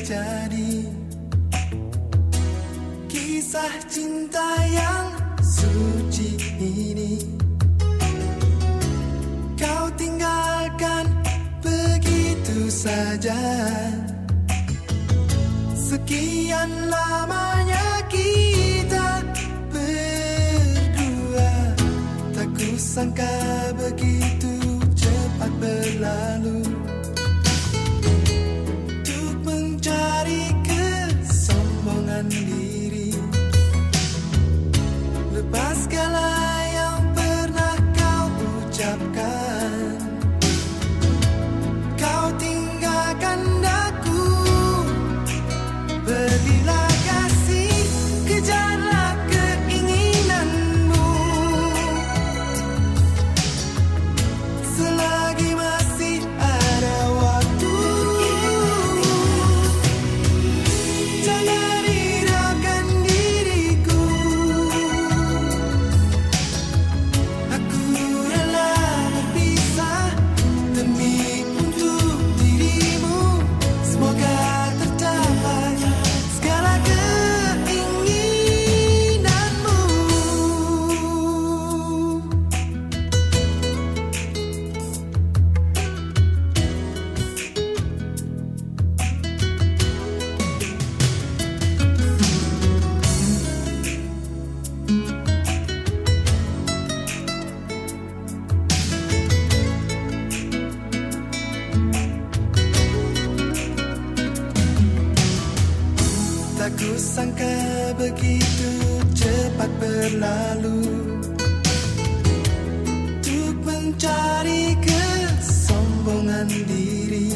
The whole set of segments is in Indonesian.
terjadi. Kisah cinta yang suci ini. Kau tinggalkan begitu saja. Sekian lamanya kita berdua. Tak kusangka Lepas sangka begitu cepat berlalu. Untuk mencari kesombongan diri.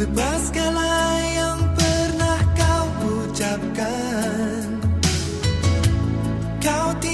Lepas segala yang pernah kau ucapkan. Kau tidak